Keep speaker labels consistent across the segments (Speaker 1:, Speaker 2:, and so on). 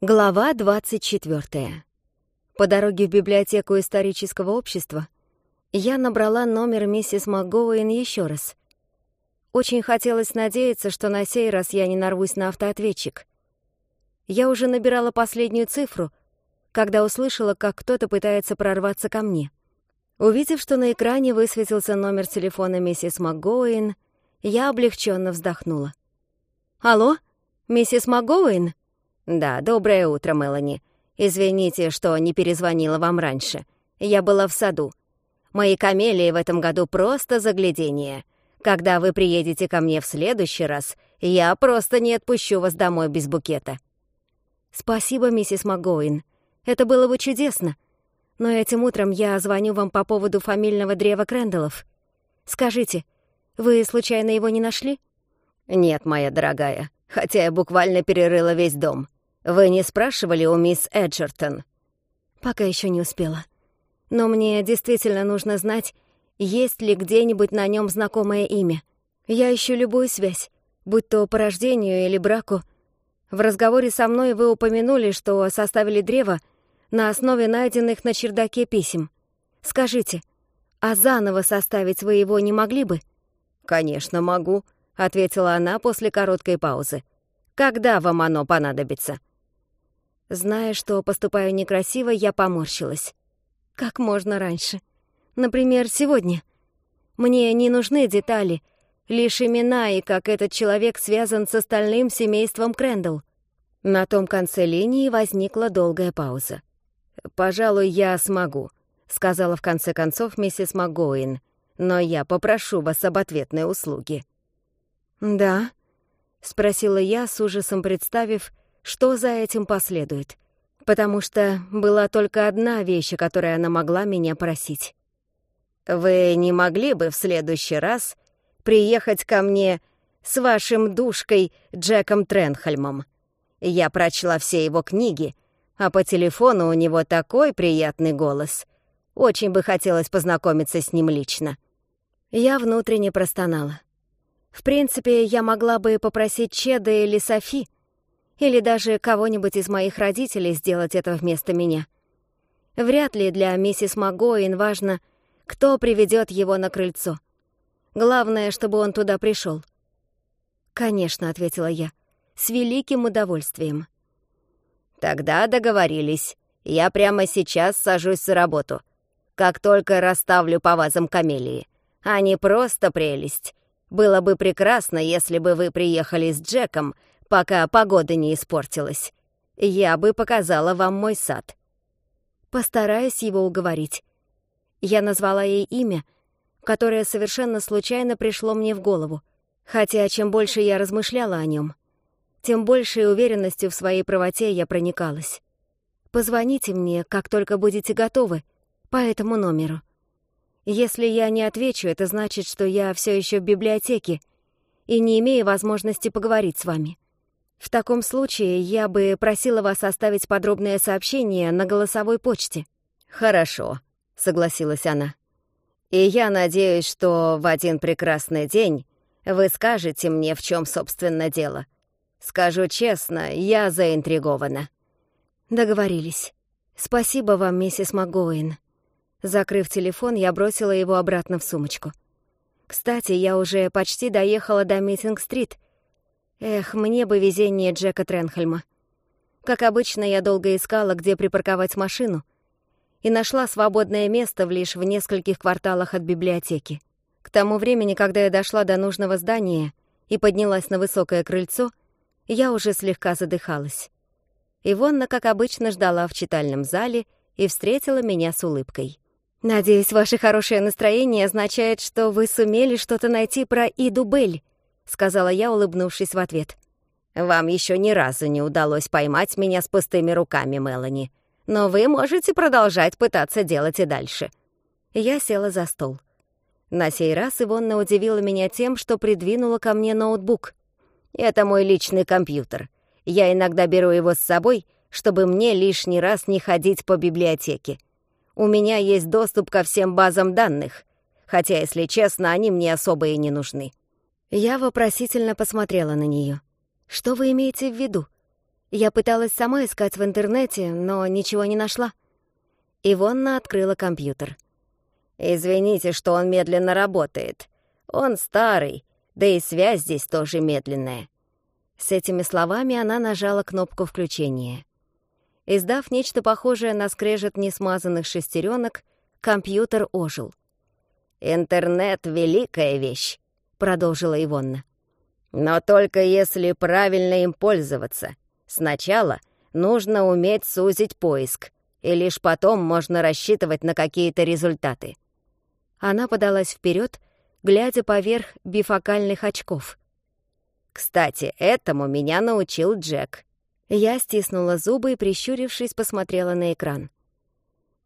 Speaker 1: Глава 24. По дороге в библиотеку исторического общества я набрала номер миссис МакГоуэн еще раз. Очень хотелось надеяться, что на сей раз я не нарвусь на автоответчик. Я уже набирала последнюю цифру, когда услышала, как кто-то пытается прорваться ко мне. Увидев, что на экране высветился номер телефона миссис МакГоуэн, я облегченно вздохнула. «Алло, миссис МакГоуэн?»
Speaker 2: «Да, доброе утро, Мелани. Извините, что не перезвонила вам раньше. Я была в саду. Мои камелии в этом году просто загляденье. Когда вы приедете ко мне в следующий раз, я просто не отпущу вас домой без букета».
Speaker 1: «Спасибо, миссис Магоин. Это было бы чудесно. Но этим утром я звоню вам по поводу фамильного древа Крэндаллов. Скажите, вы случайно его не нашли?»
Speaker 2: «Нет, моя дорогая, хотя я буквально перерыла весь дом. Вы не спрашивали у мисс Эджертон?
Speaker 1: Пока еще не успела. Но мне действительно нужно знать, есть ли где-нибудь на нем знакомое имя. Я ищу любую связь, будь то по рождению или браку. В разговоре со мной вы упомянули, что составили древо на основе найденных на чердаке писем. Скажите, а заново составить вы его не могли бы?
Speaker 2: «Конечно могу», — ответила она после короткой паузы. «Когда вам оно понадобится?»
Speaker 1: Зная, что поступаю некрасиво, я поморщилась. Как можно раньше. Например, сегодня. Мне не нужны детали, лишь имена и как этот человек связан с остальным семейством Крэндалл. На том конце линии возникла долгая пауза.
Speaker 2: «Пожалуй, я смогу», — сказала в конце концов миссис МакГоуин, «но я попрошу вас об ответной услуге».
Speaker 1: «Да?» — спросила я, с ужасом представив, что за этим последует, потому что была только одна вещь, которую она могла меня просить.
Speaker 2: «Вы не могли бы в следующий раз приехать ко мне с вашим душкой Джеком Тренхальмом? Я прочла все его книги, а по телефону у него такой приятный голос. Очень бы хотелось познакомиться с ним лично».
Speaker 1: Я внутренне простонала. В принципе, я могла бы попросить Чеда или Софи, или даже кого-нибудь из моих родителей сделать это вместо меня. Вряд ли для миссис Магоин важно, кто приведет его на крыльцо. Главное, чтобы он туда пришел. «Конечно», — ответила я, — «с великим удовольствием».
Speaker 2: «Тогда договорились. Я прямо сейчас сажусь за работу. Как только расставлю по вазам камелии. Они а просто прелесть. Было бы прекрасно, если бы вы приехали с Джеком, пока погода не испортилась. Я бы показала вам мой сад.
Speaker 1: Постараюсь его уговорить. Я назвала ей имя, которое совершенно случайно пришло мне в голову. Хотя чем больше я размышляла о нем, тем большей уверенностью в своей правоте я проникалась. Позвоните мне, как только будете готовы, по этому номеру. Если я не отвечу, это значит, что я все еще в библиотеке и не имею возможности поговорить с вами. В таком случае я бы просила вас оставить подробное сообщение на голосовой почте.
Speaker 2: Хорошо, согласилась она. И я надеюсь, что в один прекрасный день вы скажете мне, в чем, собственно, дело. Скажу честно, я заинтригована.
Speaker 1: Договорились. Спасибо вам, миссис МакГоуин. Закрыв телефон, я бросила его обратно в сумочку. Кстати, я уже почти доехала до Митинг-стрит — Эх, мне бы везение Джека Тренхельма. Как обычно, я долго искала, где припарковать машину, и нашла свободное место в лишь в нескольких кварталах от библиотеки. К тому времени, когда я дошла до нужного здания и поднялась на высокое крыльцо, я уже слегка задыхалась. Ивонна, как обычно, ждала в читальном зале и встретила меня с улыбкой. «Надеюсь, ваше хорошее настроение означает, что вы сумели что-то найти про Иду Бель», — сказала я, улыбнувшись в ответ.
Speaker 2: «Вам еще ни разу не удалось поймать меня с пустыми руками, Мелани. Но вы можете продолжать пытаться делать и дальше».
Speaker 1: Я села за стол. На сей раз Ивонна удивила меня тем, что придвинула ко мне ноутбук.
Speaker 2: «Это мой личный компьютер. Я иногда беру его с собой, чтобы мне лишний раз не ходить по библиотеке. У меня есть доступ ко всем базам данных, хотя, если честно, они мне особо и не нужны».
Speaker 1: Я вопросительно посмотрела на нее. «Что вы имеете в виду?» Я пыталась сама искать в интернете, но ничего не нашла. Ивонна открыла компьютер.
Speaker 2: «Извините, что он медленно работает. Он старый, да и связь здесь тоже медленная».
Speaker 1: С этими словами она нажала кнопку включения. Издав нечто похожее на скрежет несмазанных шестеренок, компьютер ожил.
Speaker 2: «Интернет — великая вещь. — продолжила Ивонна. «Но только если правильно им пользоваться. Сначала нужно уметь сузить поиск, и лишь потом можно рассчитывать на какие-то результаты».
Speaker 1: Она подалась вперед, глядя поверх бифокальных очков.
Speaker 2: «Кстати, этому меня научил Джек».
Speaker 1: Я стиснула зубы и, прищурившись, посмотрела на экран.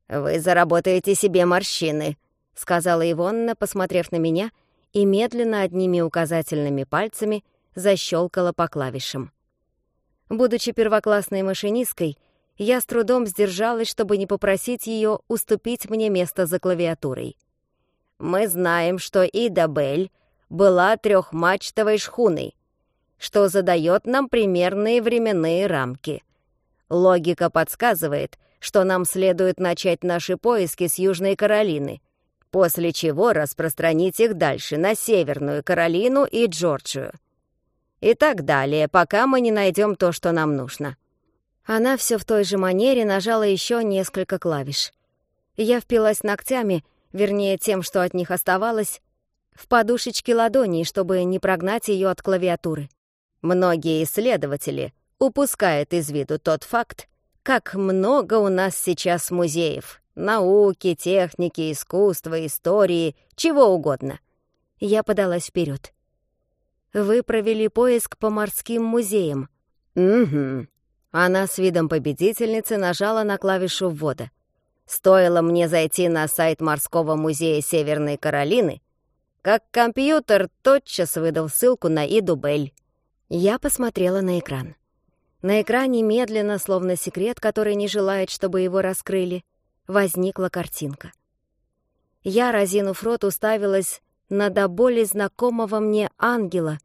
Speaker 2: «Вы заработаете себе морщины», — сказала Ивонна, посмотрев на меня и медленно одними указательными пальцами защелкала по клавишам. Будучи первоклассной машинисткой, я с трудом сдержалась, чтобы не попросить ее уступить мне место за клавиатурой. «Мы знаем, что Ида Бель была трехмачтовой шхуной, что задает нам примерные временные рамки. Логика подсказывает, что нам следует начать наши поиски с Южной Каролины — после чего распространить их дальше на Северную Каролину и Джорджию. И так далее, пока мы не найдем то, что нам нужно.
Speaker 1: Она все в той же манере нажала еще несколько клавиш. Я впилась ногтями, вернее тем, что от них оставалось, в подушечки ладоней, чтобы не прогнать ее от клавиатуры.
Speaker 2: Многие исследователи упускают из виду тот факт, как много у нас сейчас музеев. Науки, техники, искусства, истории, чего угодно.
Speaker 1: Я подалась вперед. Вы провели поиск по морским музеям.
Speaker 2: Угу.
Speaker 1: Она с видом победительницы нажала на клавишу ввода.
Speaker 2: Стоило мне зайти на сайт Морского музея Северной Каролины, как компьютер тотчас выдал ссылку на Иду Бель.
Speaker 1: Я посмотрела на экран. На экране медленно, словно секрет, который не желает, чтобы его раскрыли, возникла картинка. Я, разинув рот, уставилась на до боли знакомого мне ангела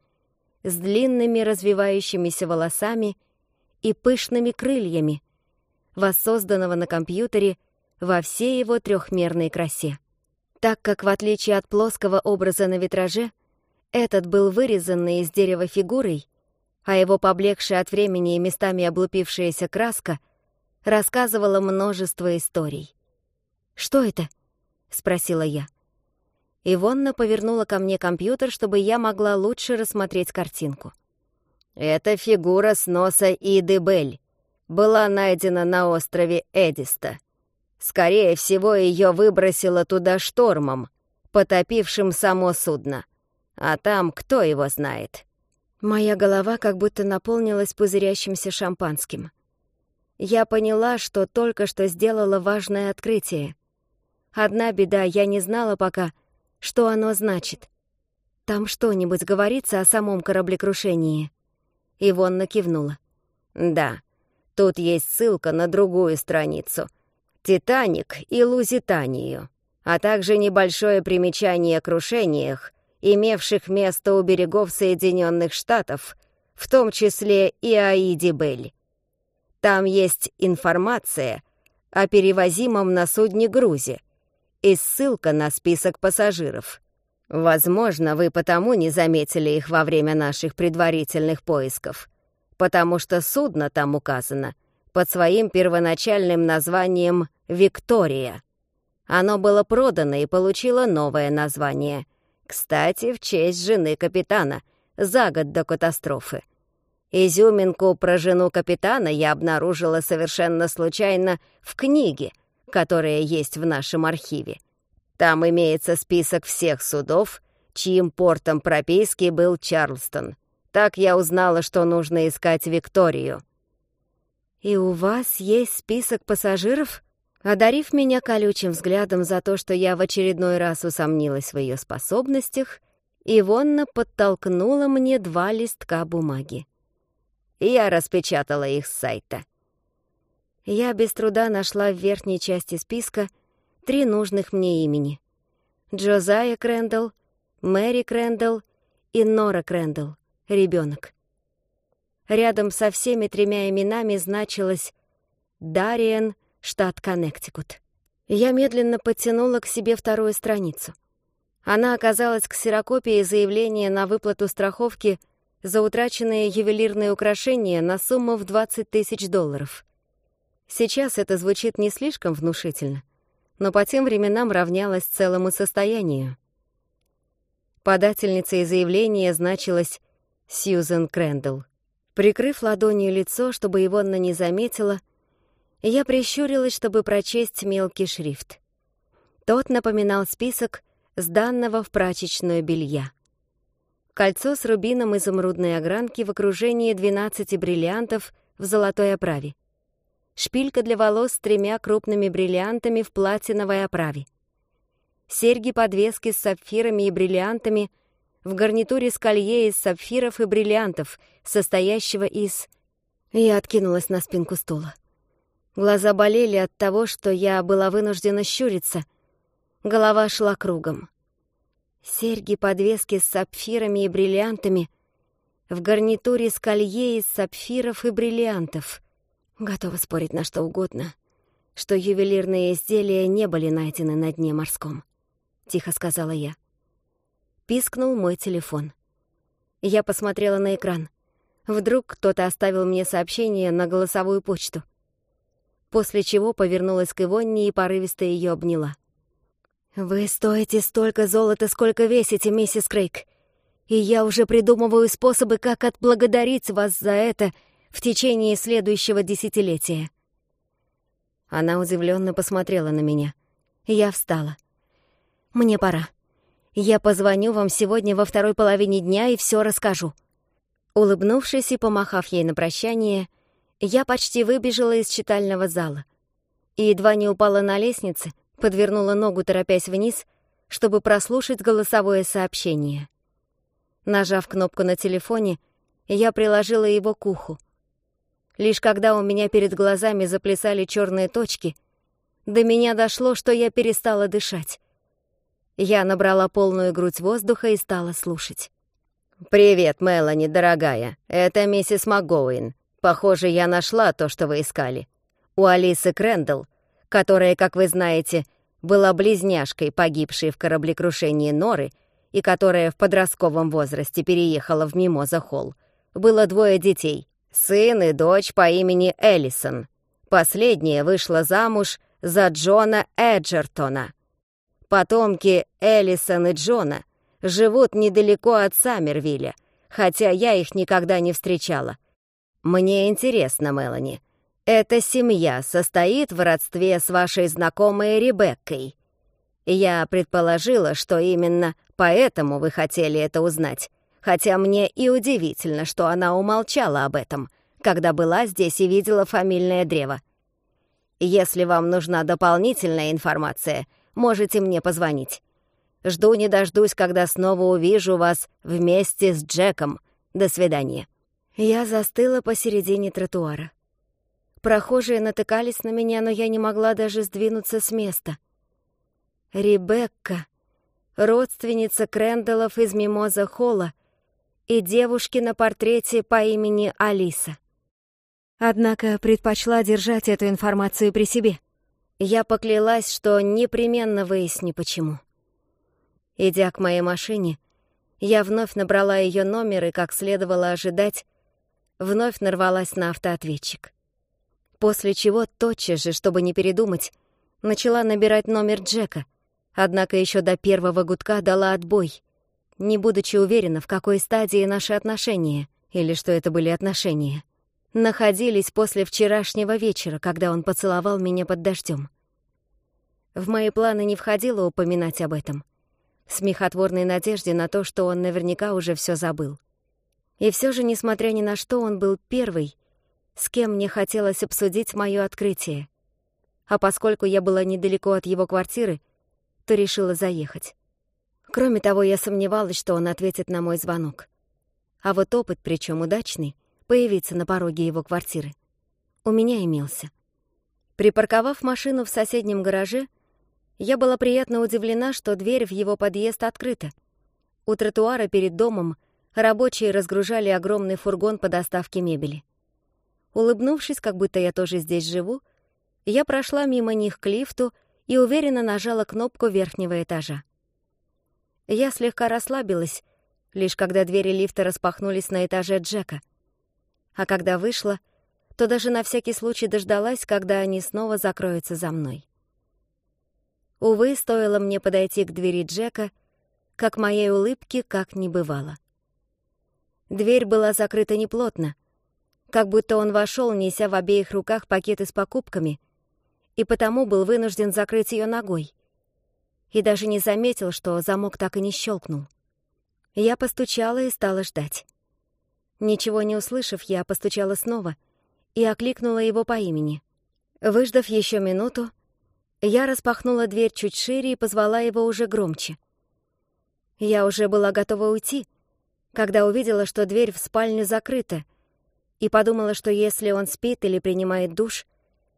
Speaker 1: с длинными развивающимися волосами и пышными крыльями, воссозданного на компьютере во всей его трехмерной красе. Так как, в отличие от плоского образа на витраже, этот был вырезанный из дерева фигурой, а его поблекшая от времени и местами облупившаяся краска — рассказывала множество историй. «Что это?» — спросила я. Ивонна повернула ко мне компьютер, чтобы я могла лучше рассмотреть картинку.
Speaker 2: «Это фигура с носа Иды Бель. Была найдена на острове Эдиста. Скорее всего, ее выбросило туда штормом, потопившим само судно. А там кто его знает?»
Speaker 1: Моя голова как будто наполнилась пузырящимся шампанским я поняла, что только что сделала важное открытие. Одна беда, я не знала пока, что оно значит. Там что-нибудь говорится о самом кораблекрушении. Ивонна кивнула.
Speaker 2: Да, тут есть ссылка на другую страницу. «Титаник» и «Лузитанию», а также небольшое примечание о крушениях, имевших место у берегов Соединенных Штатов, в том числе и Аиди Бель. Там есть информация о перевозимом на судне грузе и ссылка на список пассажиров. Возможно, вы потому не заметили их во время наших предварительных поисков, потому что судно там указано под своим первоначальным названием «Виктория». Оно было продано и получило новое название. Кстати, в честь жены капитана, за год до катастрофы — Изюминку про жену капитана я обнаружила совершенно случайно в книге, которая есть в нашем архиве. Там имеется список всех судов, чьим портом прописки был Чарлстон. Так я узнала, что нужно искать Викторию.
Speaker 1: «И у вас есть список пассажиров?» Одарив меня колючим взглядом за то, что я в очередной раз усомнилась в ее способностях, Ивонна подтолкнула мне два листка бумаги.
Speaker 2: Я распечатала их с сайта.
Speaker 1: Я без труда нашла в верхней части списка три нужных мне имени. Джозая Крэндалл, Мэри Крэндалл и Нора Крэндалл, ребенок. Рядом со всеми тремя именами значилось «Дариен, штат Коннектикут». Я медленно подтянула к себе вторую страницу. Она оказалась ксерокопией заявления на выплату страховки — за утраченные ювелирные украшения на сумму в 20 тысяч долларов. Сейчас это звучит не слишком внушительно, но по тем временам равнялось целому состоянию. Подательницей заявления значилась Сьюзен Крэндалл. Прикрыв ладонью лицо, чтобы его она не заметила, я прищурилась, чтобы прочесть мелкий шрифт. Тот напоминал список сданного в прачечную белья. Кольцо с рубином из изумрудной огранки в окружении 12 бриллиантов в золотой оправе. Шпилька для волос с тремя крупными бриллиантами в платиновой оправе. Серьги-подвески с сапфирами и бриллиантами в гарнитуре с колье из сапфиров и бриллиантов, состоящего из... Я откинулась на спинку стула. Глаза болели от того, что я была вынуждена щуриться. Голова шла кругом серьги, подвески с сапфирами и бриллиантами, в гарнитуре с колье из сапфиров и бриллиантов. Готова спорить на что угодно, что ювелирные изделия не были найдены на дне морском. Тихо сказала я. Пискнул мой телефон. Я посмотрела на экран. Вдруг кто-то оставил мне сообщение на голосовую почту. После чего повернулась к Ивонне и порывисто ее обняла. — «Вы стоите столько золота, сколько весите, миссис Крейг, и я уже придумываю способы, как отблагодарить вас за это в течение следующего десятилетия». Она удивленно посмотрела на меня. Я встала. подвернула ногу, торопясь вниз, чтобы прослушать голосовое сообщение. Нажав кнопку на телефоне, я приложила его к уху. Лишь когда у меня перед глазами заплясали черные точки, до меня дошло, что я перестала дышать. Я набрала полную грудь воздуха и стала слушать.
Speaker 2: «Привет, Мелани, дорогая. Это миссис МакГоуин. Похоже, я нашла то, что вы искали. У Алисы Крэндалл которая, как вы знаете, была близняшкой, погибшей в кораблекрушении Норы, и которая в подростковом возрасте переехала в Мимоза-Холл, было двое детей — сын и дочь по имени Эллисон. Последняя вышла замуж за Джона Эджертона. Потомки Эллисон и Джона живут недалеко от Саммервилля, хотя я их никогда не встречала. Мне интересно, Мелани, эта семья состоит в родстве с вашей знакомой Ребеккой. Я предположила, что именно поэтому вы хотели это узнать, хотя мне и удивительно, что она умолчала об этом, когда была здесь и видела фамильное древо. Если вам нужна дополнительная информация, можете мне позвонить. Жду не дождусь, когда снова увижу вас вместе с Джеком. До свидания».
Speaker 1: Я застыла посередине тротуара. Прохожие натыкались на меня, но я не могла даже сдвинуться с места. Ребекка, родственница Крэндаллов из Мимоза Холла и девушки на портрете по имени Алиса. Однако предпочла держать эту информацию при себе. Я поклялась, что непременно выясню, почему. Идя к моей машине, я вновь набрала ее номер и, как следовало ожидать, вновь нарвалась на автоответчик. После чего тотчас же, чтобы не передумать, начала набирать номер Джека, однако еще до первого гудка дала отбой, не будучи уверена, в какой стадии наши отношения, или что это были отношения, находились после вчерашнего вечера, когда он поцеловал меня под дождем. В мои планы не входило упоминать об этом, смехотворной надежде на то, что он наверняка уже все забыл. И все же, несмотря ни на что, он был первый — с кем мне хотелось обсудить моё открытие. А поскольку я была недалеко от его квартиры, то решила заехать. Кроме того, я сомневалась, что он ответит на мой звонок. А вот опыт, причём удачный, появиться на пороге его квартиры, у меня имелся. Припарковав машину в соседнем гараже, я была приятно удивлена, что дверь в его подъезд открыта. У тротуара перед домом рабочие разгружали огромный фургон по доставке мебели. Улыбнувшись, как будто я тоже здесь живу, я прошла мимо них к лифту и уверенно нажала кнопку верхнего этажа. Я слегка расслабилась, лишь когда двери лифта распахнулись на этаже Джека. А когда вышла, то даже на всякий случай дождалась, когда они снова закроются за мной. Увы, стоило мне подойти к двери Джека, как моей улыбки как не бывало. Дверь была закрыта неплотно — как будто он вошел, неся в обеих руках пакеты с покупками, и потому был вынужден закрыть ее ногой. И даже не заметил, что замок так и не щелкнул. Я постучала и стала ждать. Ничего не услышав, я постучала снова и окликнула его по имени. Выждав еще минуту, я распахнула дверь чуть шире и позвала его уже громче. Я уже была готова уйти, когда увидела, что дверь в спальню закрыта — и подумала, что если он спит или принимает душ,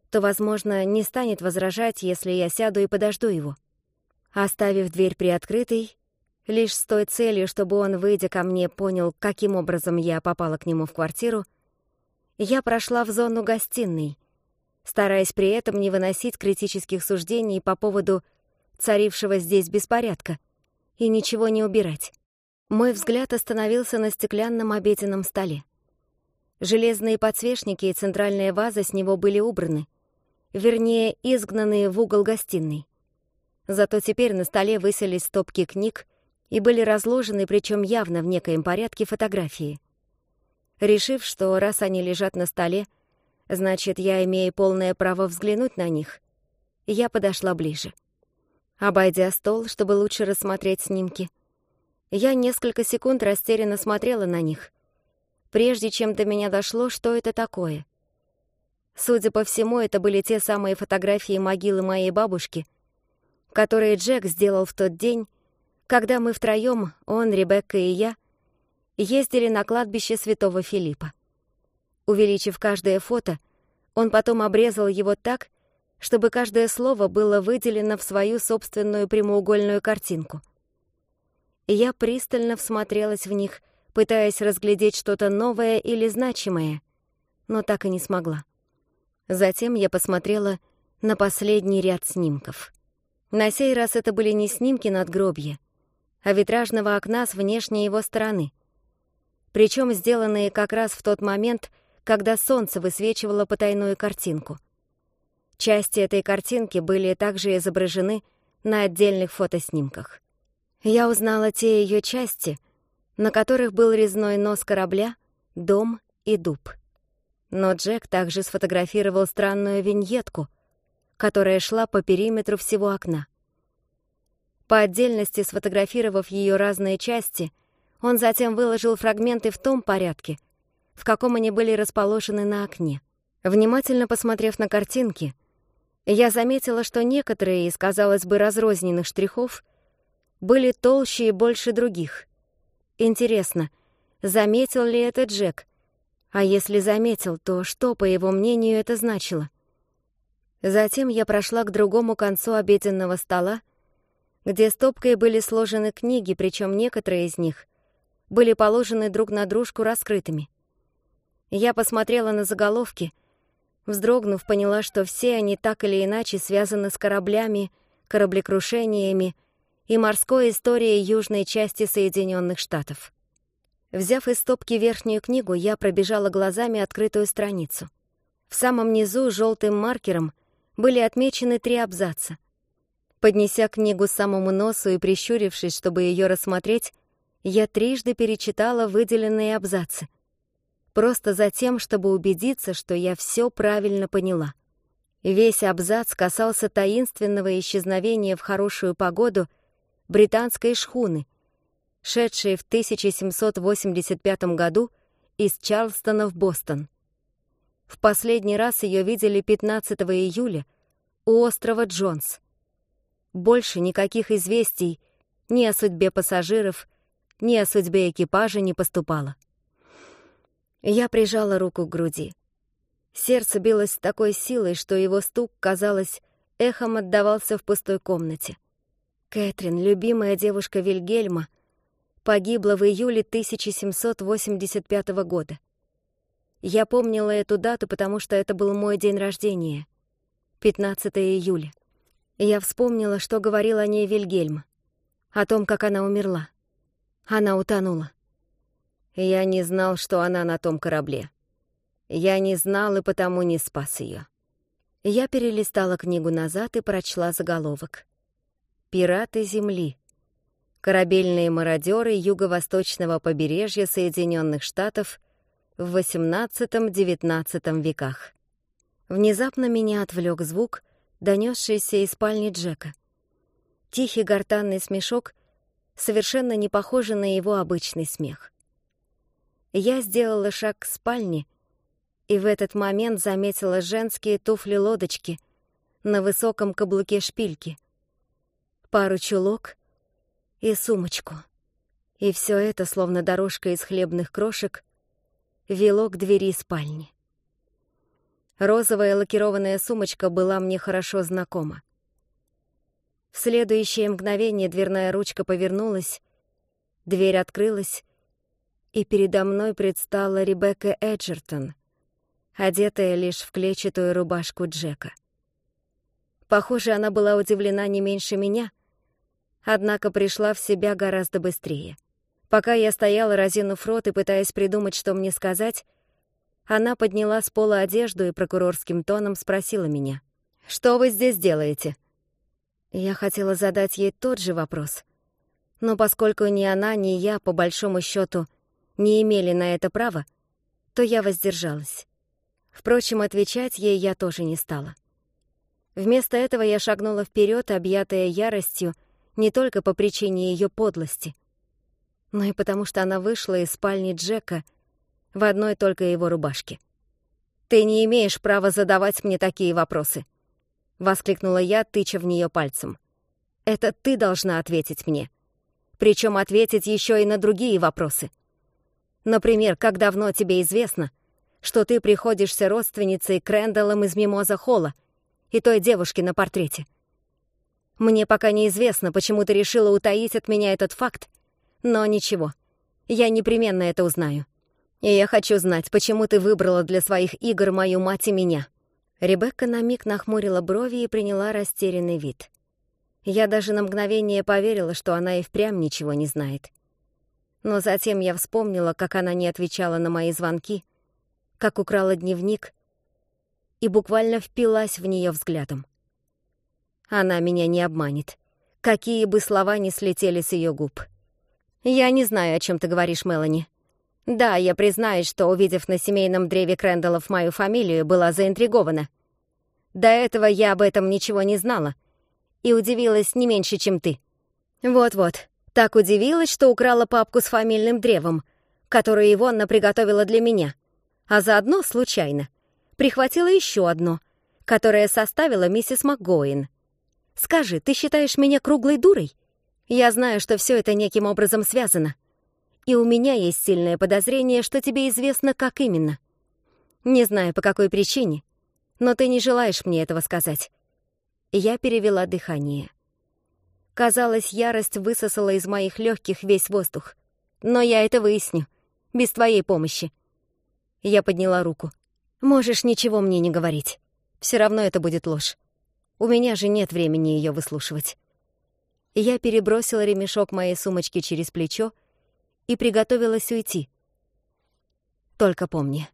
Speaker 1: то, возможно, не станет возражать, если я сяду и подожду его. Оставив дверь приоткрытой, лишь с той целью, чтобы он, выйдя ко мне, понял, каким образом я попала к нему в квартиру, я прошла в зону гостиной, стараясь при этом не выносить критических суждений по поводу царившего здесь беспорядка и ничего не убирать. Мой взгляд остановился на стеклянном обеденном столе. Железные подсвечники и центральная ваза с него были убраны, вернее, изгнанные в угол гостиной. Зато теперь на столе выселись стопки книг и были разложены, причем явно в некоем порядке, фотографии. Решив, что раз они лежат на столе, значит, я имею полное право взглянуть на них, я подошла ближе. Обойдя стол, чтобы лучше рассмотреть снимки, я несколько секунд растерянно смотрела на них — прежде чем до меня дошло, что это такое. Судя по всему, это были те самые фотографии могилы моей бабушки, которые Джек сделал в тот день, когда мы втроем, он, Ребекка и я, ездили на кладбище святого Филиппа. Увеличив каждое фото, он потом обрезал его так, чтобы каждое слово было выделено в свою собственную прямоугольную картинку. Я пристально всмотрелась в них, пытаясь разглядеть что-то новое или значимое, но так и не смогла. Затем я посмотрела на последний ряд снимков. На сей раз это были не снимки надгробья, а витражного окна с внешней его стороны, причем сделанные как раз в тот момент, когда солнце высвечивало потайную картинку. Части этой картинки были также изображены на отдельных фотоснимках. Я узнала те ее части — на которых был резной нос корабля, дом и дуб. Но Джек также сфотографировал странную виньетку, которая шла по периметру всего окна. По отдельности сфотографировав ее разные части, он затем выложил фрагменты в том порядке, в каком они были расположены на окне. Внимательно посмотрев на картинки, я заметила, что некоторые из, казалось бы, разрозненных штрихов были толще и больше других, Интересно, заметил ли это Джек? А если заметил, то что, по его мнению, это значило? Затем я прошла к другому концу обеденного стола, где стопкой были сложены книги, причем некоторые из них были положены друг на дружку раскрытыми. Я посмотрела на заголовки, вздрогнув, поняла, что все они так или иначе связаны с кораблями, кораблекрушениями и морской истории южной части Соединенных Штатов. Взяв из стопки верхнюю книгу, я пробежала глазами открытую страницу. В самом низу желтым маркером были отмечены три абзаца. Поднеся книгу самому носу и прищурившись, чтобы ее рассмотреть, я трижды перечитала выделенные абзацы. Просто за тем, чтобы убедиться, что я все правильно поняла. Весь абзац касался таинственного исчезновения в хорошую погоду — британской шхуны, шедшей в 1785 году из Чарлстона в Бостон. В последний раз ее видели 15 июля у острова Джонс. Больше никаких известий ни о судьбе пассажиров, ни о судьбе экипажа не поступало. Я прижала руку к груди. Сердце билось с такой силой, что его стук, казалось, эхом отдавался в пустой комнате. Кэтрин, любимая девушка Вильгельма, погибла в июле 1785 года. Я помнила эту дату, потому что это был мой день рождения, 15 июля. Я вспомнила, что говорил о ней Вильгельм, о том, как она умерла. Она утонула. Я не знал, что она на том корабле. Я не знал и потому не спас ее. Я перелистала книгу назад и прочла заголовок — Пираты Земли. Корабельные мародеры юго-восточного побережья Соединенных Штатов в XVIII-XIX веках. Внезапно меня отвлек звук, донесшийся из спальни Джека. Тихий гортанный смешок, совершенно не похожий на его обычный смех. Я сделала шаг к спальне, и в этот момент заметила женские туфли-лодочки на высоком каблуке шпильке пару чулок и сумочку. И все это, словно дорожка из хлебных крошек, вело к двери спальни. Розовая лакированная сумочка была мне хорошо знакома. В следующее мгновение дверная ручка повернулась, дверь открылась, и передо мной предстала Ребекка Эджертон, одетая лишь в клетчатую рубашку Джека. Похоже, она была удивлена не меньше меня, однако пришла в себя гораздо быстрее. Пока я стояла, разинув рот и пытаясь придумать, что мне сказать, она подняла с пола одежду и прокурорским тоном спросила меня. «Что вы здесь делаете?» Я хотела задать ей тот же вопрос. Но поскольку ни она, ни я, по большому счету, не имели на это права, то я воздержалась. Впрочем, отвечать ей я тоже не стала. Вместо этого я шагнула вперед, объятая яростью, не только по причине ее подлости, но и потому что она вышла из спальни Джека в одной только его рубашке. «Ты не имеешь права задавать мне такие вопросы!» — воскликнула я, тыча в нее пальцем. «Это ты должна ответить мне. Причем ответить еще и на другие вопросы. Например, как давно тебе известно, что ты приходишься родственницей Крэндаллом из Мимоза Холла и той девушки на портрете?» Мне пока неизвестно, почему ты решила утаить от меня этот факт, но ничего. Я непременно это узнаю. И я хочу знать, почему ты выбрала для своих игр мою мать и меня». Ребекка на миг нахмурила брови и приняла растерянный вид. Я даже на мгновение поверила, что она и впрямь ничего не знает. Но затем я вспомнила, как она не отвечала на мои звонки, как украла дневник и буквально впилась в нее взглядом. Она меня не обманет. Какие бы слова ни слетели с ее губ. «Я не знаю, о чем ты говоришь, Мелани. Да, я признаюсь, что, увидев на семейном древе Крэндаллов мою фамилию, была заинтригована. До этого я об этом ничего не знала и удивилась не меньше, чем ты. Вот-вот, так удивилась, что украла папку с фамильным древом, которую Ивонна приготовила для меня, а заодно, случайно, прихватила еще одно, которое составила миссис МакГоин — Скажи, ты считаешь меня круглой дурой? Я знаю, что все это неким образом связано. И у меня есть сильное подозрение, что тебе известно, как именно. Не знаю, по какой причине, но ты не желаешь мне этого сказать. Я перевела дыхание. Казалось, ярость высосала из моих легких весь воздух. Но я это выясню. Без твоей помощи. Я подняла руку. Можешь ничего мне не говорить. Все равно это будет ложь. У меня же нет времени ее выслушивать. Я перебросила ремешок моей сумочки через плечо и приготовилась уйти. Только помни,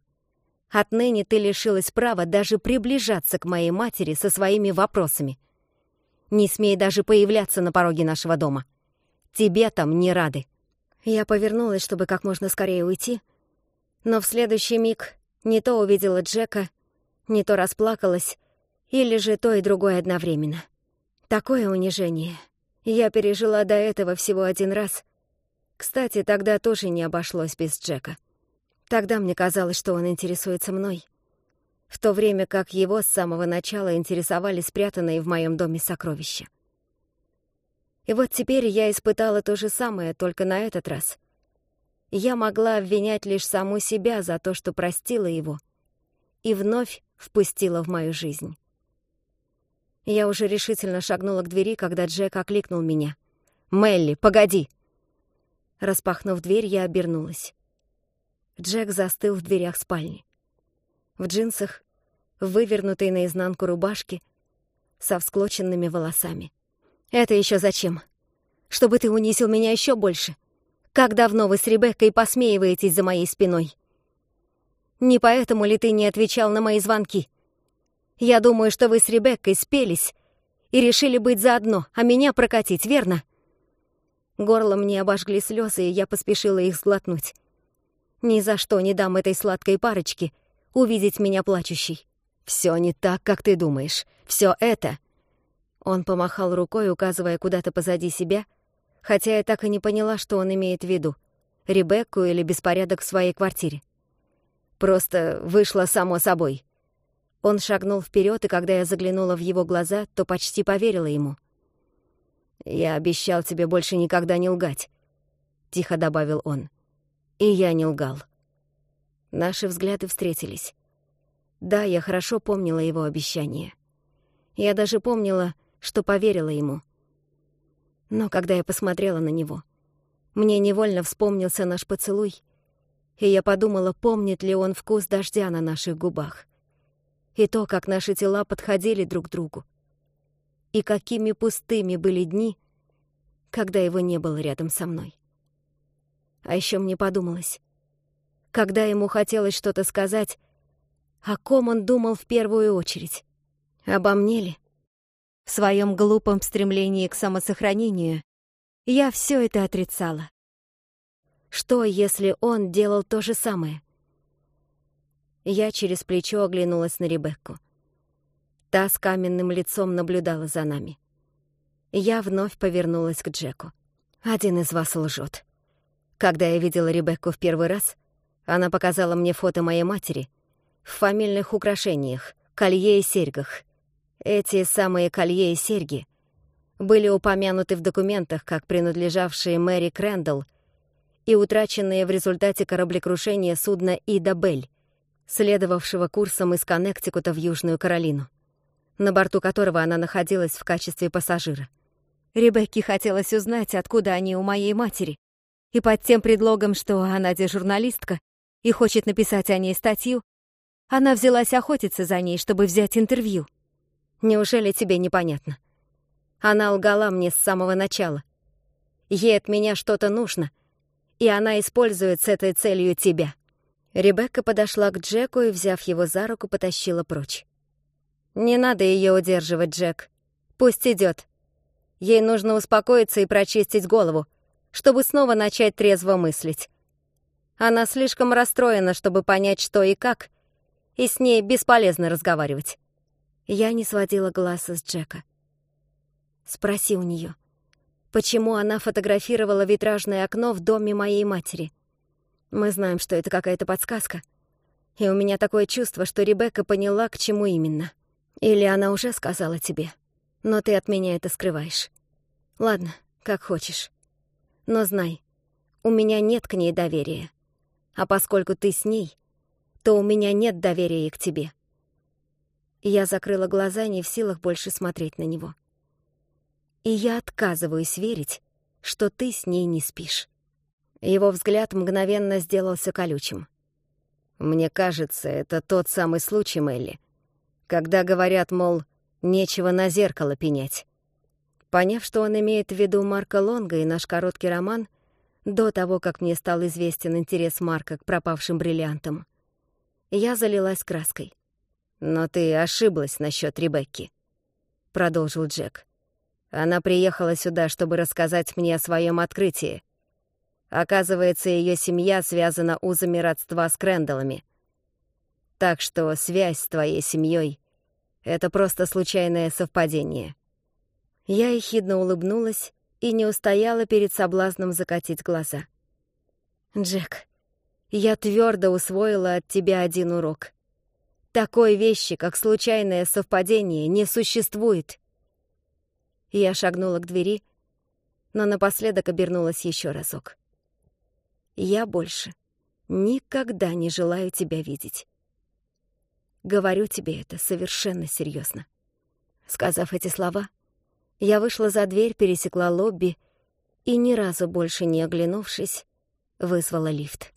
Speaker 1: отныне ты лишилась права даже приближаться к моей матери со своими вопросами. Не смей даже появляться на пороге нашего дома. Тебе там не рады. Я повернулась, чтобы как можно скорее уйти, но в следующий миг не то увидела Джека, не то расплакалась, или же то и другое одновременно. Такое унижение. Я пережила до этого всего один раз. Кстати, тогда тоже не обошлось без Джека. Тогда мне казалось, что он интересуется мной. В то время как его с самого начала интересовали спрятанные в моем доме сокровища. И вот теперь я испытала то же самое, только на этот раз. Я могла обвинять лишь саму себя за то, что простила его и вновь впустила в мою жизнь. Я уже решительно шагнула к двери, когда Джек окликнул меня. «Мелли, погоди!» Распахнув дверь, я обернулась. Джек застыл в дверях спальни. В джинсах, вывернутой наизнанку рубашки, со всклоченными волосами. «Это еще зачем? Чтобы ты унесил меня еще больше? Как давно вы с Ребеккой посмеиваетесь за моей спиной? Не поэтому ли ты не отвечал на мои звонки?» Я думаю, что вы с Ребеккой спелись и решили быть заодно, а меня прокатить, верно?» Горло мне обожгли слезы, и я поспешила их сглотнуть. Ни за что не дам этой сладкой парочке увидеть меня плачущей. Все не так, как ты думаешь. Все это...» Он помахал рукой, указывая куда-то позади себя, хотя я так и не поняла, что он имеет в виду. Ребекку или беспорядок в своей квартире. «Просто вышло само собой. Он шагнул вперед, и когда я заглянула в его глаза, то почти поверила ему. «Я обещал тебе больше никогда не лгать», — тихо добавил он. «И я не лгал». Наши взгляды встретились. Да, я хорошо помнила его обещание. Я даже помнила, что поверила ему. Но когда я посмотрела на него, мне невольно вспомнился наш поцелуй, и я подумала, помнит ли он вкус дождя на наших губах и то, как наши тела подходили друг к другу. И какими пустыми были дни, когда его не было рядом со мной. А еще мне подумалось, когда ему хотелось что-то сказать, о ком он думал в первую очередь? Обо мне ли? В своем глупом стремлении к самосохранению я все это отрицала. Что, если он делал то же самое? Я через плечо оглянулась на Ребекку. Та с каменным лицом наблюдала за нами. Я вновь повернулась к Джеку. «Один из вас лжет. Когда я видела Ребекку в первый раз, она показала мне фото моей матери в фамильных украшениях, колье и серьгах. Эти самые колье и серьги были упомянуты в документах как принадлежавшие Мэри Крэндалл и утраченные в результате кораблекрушения судна «Ида Бель», следовавшего курсом из Коннектикута в Южную Каролину, на борту которого она находилась в качестве пассажира. Ребекке хотелось узнать, откуда они у моей матери, и под тем предлогом, что она журналистка и хочет написать о ней статью, она взялась охотиться за ней, чтобы взять интервью. Неужели тебе непонятно? Она лгала мне с самого начала. Ей от меня что-то нужно, и она использует с этой целью тебя. Ребекка подошла к Джеку и, взяв его за руку, потащила прочь. «Не надо ее удерживать, Джек. Пусть идет. Ей нужно успокоиться и прочистить голову, чтобы снова начать трезво мыслить. Она слишком расстроена, чтобы понять, что и как, и с ней бесполезно разговаривать». Я не сводила глаз с Джека. Спроси у нее, почему она фотографировала витражное окно в доме моей матери. Мы знаем, что это какая-то подсказка. И у меня такое чувство, что Ребекка поняла, к чему именно. Или она уже сказала тебе, но ты от меня это скрываешь. Ладно, как хочешь. Но знай, у меня нет к ней доверия. А поскольку ты с ней, то у меня нет доверия и к тебе. Я закрыла глаза, не Его взгляд мгновенно сделался колючим. «Мне кажется, это тот самый случай, Мелли, когда говорят, мол, нечего на зеркало пенять». Поняв, что он имеет в виду Марка Лонга и наш короткий роман, до того, как мне стал известен интерес Марка к пропавшим бриллиантам, я залилась краской. «Но ты ошиблась насчет Ребекки», — продолжил Джек. «Она приехала сюда, чтобы рассказать мне о своем открытии, Оказывается, ее семья связана узами родства с Крэндаллами. Так что связь с твоей семьей — это просто случайное совпадение. Я ехидно улыбнулась и не устояла перед соблазном закатить глаза. «Джек, я твердо усвоила от тебя один урок. Такой вещи, как случайное совпадение, не существует». Я шагнула к двери, но напоследок обернулась еще разок я больше никогда не желаю тебя видеть. Говорю тебе это совершенно серьезно. Сказав эти слова, я вышла за дверь, пересекла лобби и, ни разу больше не оглянувшись, вызвала лифт.